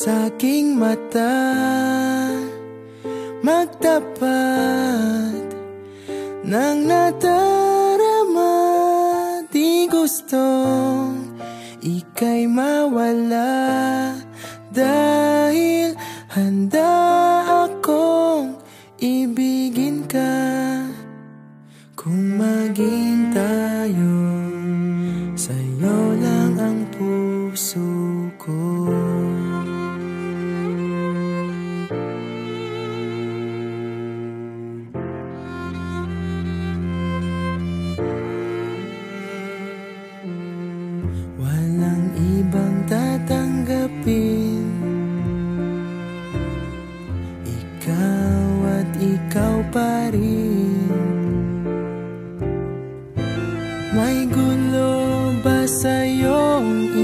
sa aking mata. Magtapat ng nadarama Di gustong ika'y mawala. Dahil handa akong ibigin ka. Kung maging tayo Sa'yo lang ang puso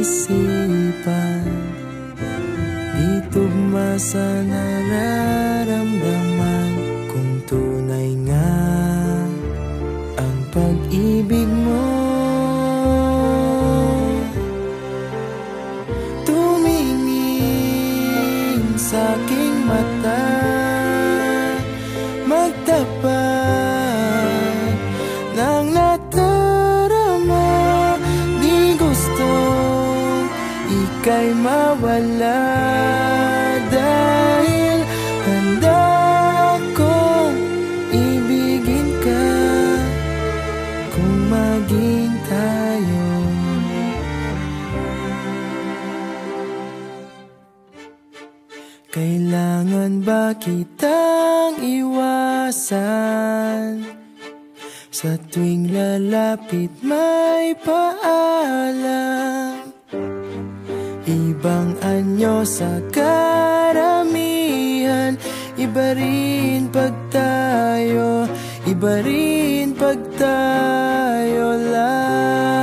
isipan? Di tugma sa nararamdaman? Kung tunay nga ang pag-ibig mo. Tumingin sa aking mata. Magtapat ng natarama ika'y mawala Dahil handa akong ibigin ka Kung maging tayo Kailangan ba kitang iwasan? Sa tuwing lalapit may paalam Ibang anyo sa karamihan. Iba rin pag tayo Iba rin pag tayo lang